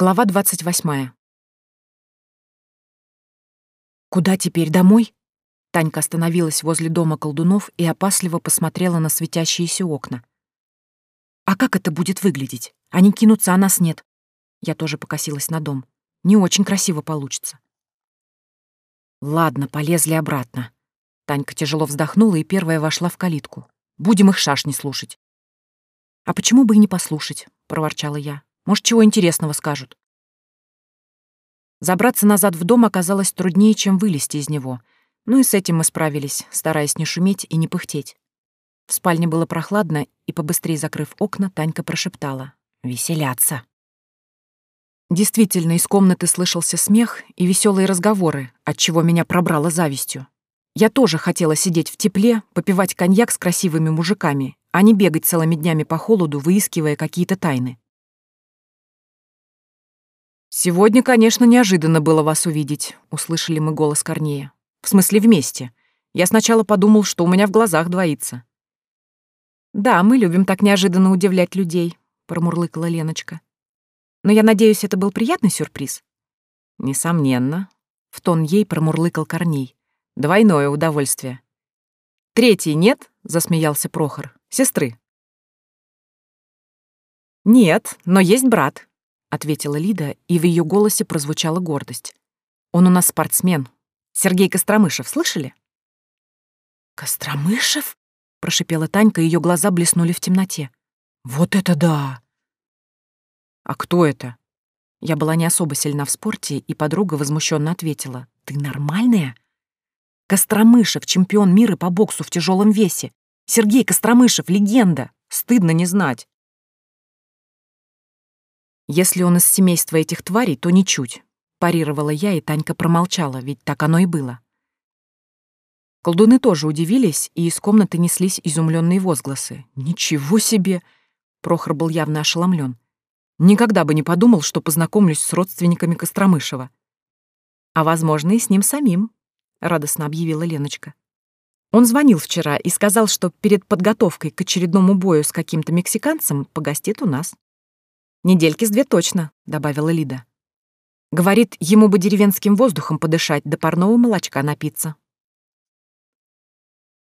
Глава двадцать восьмая. «Куда теперь? Домой?» Танька остановилась возле дома колдунов и опасливо посмотрела на светящиеся окна. «А как это будет выглядеть? Они кинутся, а нас нет». Я тоже покосилась на дом. Не очень красиво получится. «Ладно, полезли обратно». Танька тяжело вздохнула и первая вошла в калитку. «Будем их шашни слушать». «А почему бы и не послушать?» — проворчала я. Может, чего интересного скажут. Забраться назад в дом оказалось труднее, чем вылезти из него. Ну и с этим мы справились, стараясь не шуметь и не пыхтеть. В спальне было прохладно, и, побыстрее закрыв окна, Танька прошептала. «Веселятся». Действительно, из комнаты слышался смех и веселые разговоры, отчего меня пробрало завистью. Я тоже хотела сидеть в тепле, попивать коньяк с красивыми мужиками, а не бегать целыми днями по холоду, выискивая какие-то тайны. «Сегодня, конечно, неожиданно было вас увидеть», — услышали мы голос Корнея. «В смысле, вместе. Я сначала подумал, что у меня в глазах двоится». «Да, мы любим так неожиданно удивлять людей», — промурлыкала Леночка. «Но я надеюсь, это был приятный сюрприз?» «Несомненно», — в тон ей промурлыкал Корней. «Двойное удовольствие». «Третий нет?» — засмеялся Прохор. «Сестры». «Нет, но есть брат», — ответила Лида, и в ее голосе прозвучала гордость. «Он у нас спортсмен. Сергей Костромышев, слышали?» «Костромышев?» — прошипела Танька, ее глаза блеснули в темноте. «Вот это да!» «А кто это?» Я была не особо сильна в спорте, и подруга возмущенно ответила. «Ты нормальная?» «Костромышев, чемпион мира по боксу в тяжелом весе. Сергей Костромышев, легенда. Стыдно не знать». Если он из семейства этих тварей, то ничуть. Парировала я, и Танька промолчала, ведь так оно и было. Колдуны тоже удивились, и из комнаты неслись изумленные возгласы. «Ничего себе!» Прохор был явно ошеломлен. «Никогда бы не подумал, что познакомлюсь с родственниками Костромышева». «А, возможно, и с ним самим», — радостно объявила Леночка. Он звонил вчера и сказал, что перед подготовкой к очередному бою с каким-то мексиканцем погостит у нас. «Недельки с две точно», — добавила Лида. Говорит, ему бы деревенским воздухом подышать, да парного молочка напиться.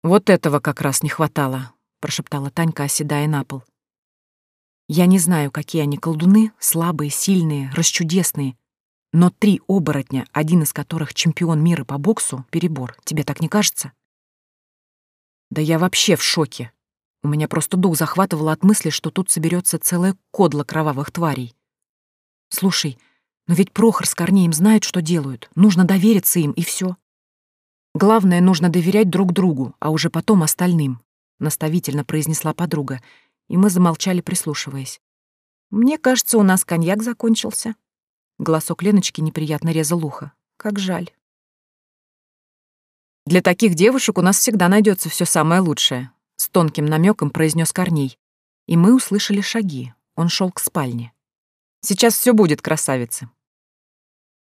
«Вот этого как раз не хватало», — прошептала Танька, оседая на пол. «Я не знаю, какие они колдуны, слабые, сильные, расчудесные, но три оборотня, один из которых чемпион мира по боксу, перебор, тебе так не кажется?» «Да я вообще в шоке», у меня просто дух захватывало от мысли, что тут соберется целая кодла кровавых тварей. Слушай, но ведь Прохор с Корнеем знают, что делают. Нужно довериться им, и все. Главное, нужно доверять друг другу, а уже потом остальным, наставительно произнесла подруга, и мы замолчали, прислушиваясь. Мне кажется, у нас коньяк закончился. Голосок Леночки неприятно резал ухо. Как жаль. Для таких девушек у нас всегда найдется все самое лучшее, тонким намеком произнес Корней. И мы услышали шаги. Он шел к спальне. Сейчас все будет, красавица.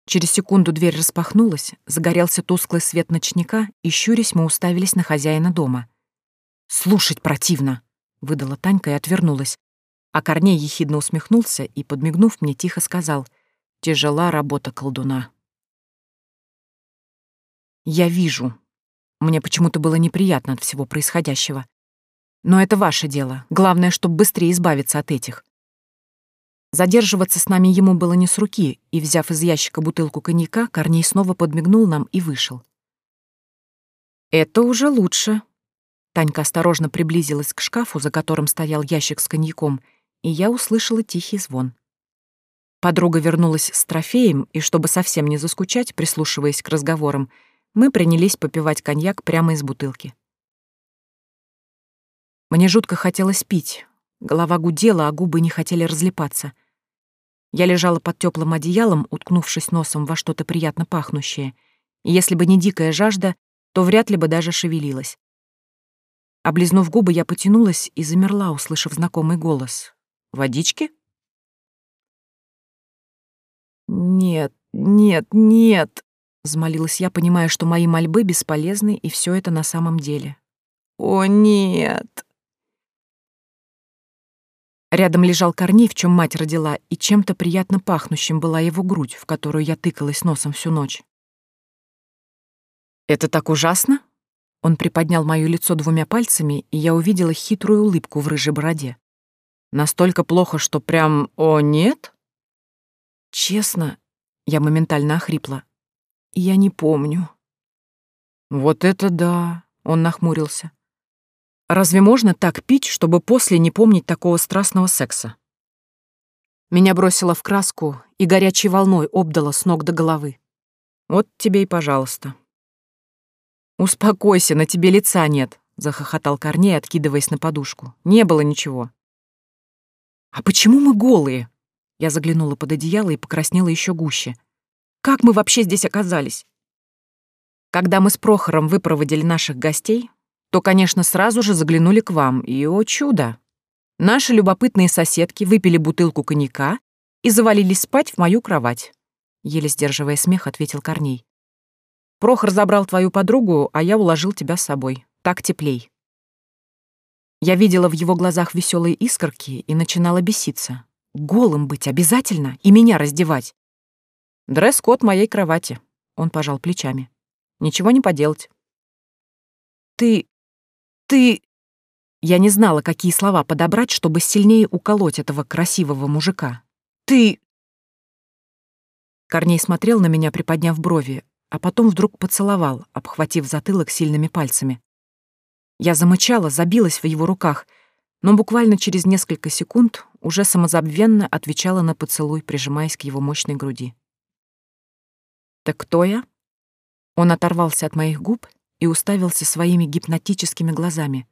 Через секунду дверь распахнулась, загорелся тусклый свет ночника, и, щурясь, мы уставились на хозяина дома. «Слушать противно!» — выдала Танька и отвернулась. А Корней ехидно усмехнулся и, подмигнув, мне тихо сказал «Тяжела работа колдуна». «Я вижу». Мне почему-то было неприятно от всего происходящего. Но это ваше дело. Главное, чтобы быстрее избавиться от этих. Задерживаться с нами ему было не с руки, и, взяв из ящика бутылку коньяка, Корней снова подмигнул нам и вышел. «Это уже лучше». Танька осторожно приблизилась к шкафу, за которым стоял ящик с коньяком, и я услышала тихий звон. Подруга вернулась с трофеем, и, чтобы совсем не заскучать, прислушиваясь к разговорам, мы принялись попивать коньяк прямо из бутылки. Мне жутко хотелось пить. Голова гудела, а губы не хотели разлипаться. Я лежала под теплым одеялом, уткнувшись носом во что-то приятно пахнущее. И если бы не дикая жажда, то вряд ли бы даже шевелилась. Облизнув губы, я потянулась и замерла, услышав знакомый голос. «Водички?» «Нет, нет, нет!» — взмолилась я, понимая, что мои мольбы бесполезны, и все это на самом деле. «О, нет!» Рядом лежал Корней, в чем мать родила, и чем-то приятно пахнущим была его грудь, в которую я тыкалась носом всю ночь. «Это так ужасно?» Он приподнял моё лицо двумя пальцами, и я увидела хитрую улыбку в рыжей бороде. «Настолько плохо, что прям... О, нет?» «Честно...» — я моментально охрипла. «Я не помню». «Вот это да!» — он нахмурился. «Разве можно так пить, чтобы после не помнить такого страстного секса?» Меня бросило в краску и горячей волной обдало с ног до головы. «Вот тебе и пожалуйста». «Успокойся, на тебе лица нет», — захохотал Корней, откидываясь на подушку. «Не было ничего». «А почему мы голые?» Я заглянула под одеяло и покраснела еще гуще. «Как мы вообще здесь оказались?» Когда мы с Прохором выпроводили наших гостей, то, конечно, сразу же заглянули к вам, и, о чудо! Наши любопытные соседки выпили бутылку коньяка и завалились спать в мою кровать. Еле сдерживая смех, ответил Корней. Прохор забрал твою подругу, а я уложил тебя с собой. Так теплей. Я видела в его глазах веселые искорки и начинала беситься. Голым быть обязательно и меня раздевать. Дресс-код моей кровати. Он пожал плечами. Ничего не поделать. Ты... ты... Я не знала, какие слова подобрать, чтобы сильнее уколоть этого красивого мужика. Ты... Корней смотрел на меня, приподняв брови, а потом вдруг поцеловал, обхватив затылок сильными пальцами. Я замычала, забилась в его руках, но буквально через несколько секунд уже самозабвенно отвечала на поцелуй, прижимаясь к его мощной груди. «Так кто я?» Он оторвался от моих губ и уставился своими гипнотическими глазами.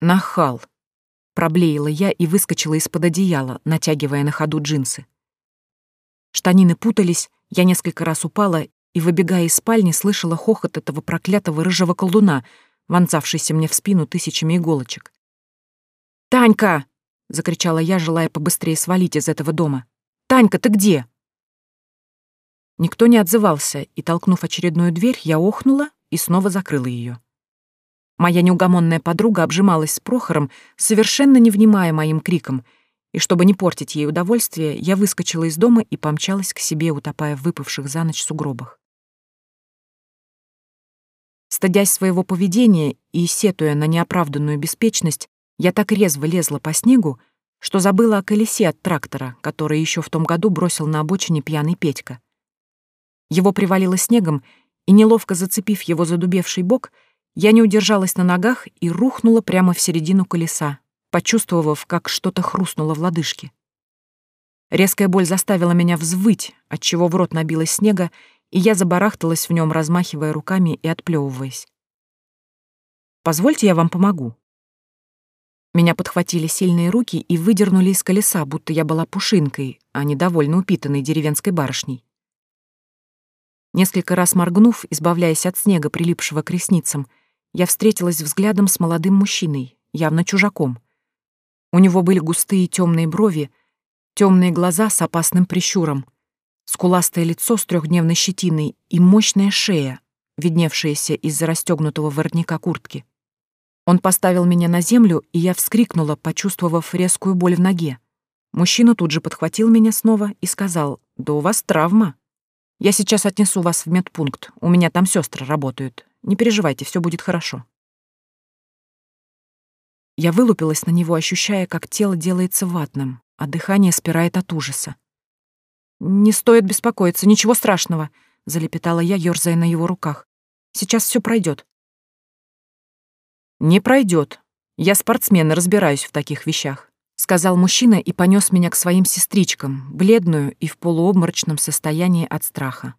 «Нахал!» — проблеяла я и выскочила из-под одеяла, натягивая на ходу джинсы. Штанины путались, я несколько раз упала и, выбегая из спальни, слышала хохот этого проклятого рыжего колдуна, вонзавшийся мне в спину тысячами иголочек. «Танька!» — закричала я, желая побыстрее свалить из этого дома. «Танька, ты где?» Никто не отзывался, и, толкнув очередную дверь, я охнула и снова закрыла ее. Моя неугомонная подруга обжималась с Прохором, совершенно не внимая моим крикам, и чтобы не портить ей удовольствие, я выскочила из дома и помчалась к себе, утопая в выпавших за ночь сугробах. Стыдясь своего поведения и сетуя на неоправданную беспечность, я так резво лезла по снегу, что забыла о колесе от трактора, который еще в том году бросил на обочине пьяный Петька. Его привалило снегом, и, неловко зацепив его задубевший бок, я не удержалась на ногах и рухнула прямо в середину колеса, почувствовав, как что-то хрустнуло в лодыжке. Резкая боль заставила меня взвыть, отчего в рот набилось снега, и я забарахталась в нем, размахивая руками и отплевываясь. «Позвольте, я вам помогу». Меня подхватили сильные руки и выдернули из колеса, будто я была пушинкой, а не довольно упитанной деревенской барышней. Несколько раз моргнув, избавляясь от снега, прилипшего к ресницам, я встретилась взглядом с молодым мужчиной, явно чужаком. У него были густые темные брови, темные глаза с опасным прищуром, скуластое лицо с трехдневной щетиной и мощная шея, видневшаяся из-за расстегнутого воротника куртки. Он поставил меня на землю, и я вскрикнула, почувствовав резкую боль в ноге. Мужчина тут же подхватил меня снова и сказал, «Да у вас травма. Я сейчас отнесу вас в медпункт, у меня там сестры работают. Не переживайте, все будет хорошо». Я вылупилась на него, ощущая, как тело делается ватным, а дыхание спирает от ужаса. «Не стоит беспокоиться, ничего страшного», — залепетала я, ёрзая на его руках. «Сейчас все пройдет. «Не пройдет. Я спортсмен и разбираюсь в таких вещах», — сказал мужчина и понес меня к своим сестричкам, бледную и в полуобморочном состоянии от страха.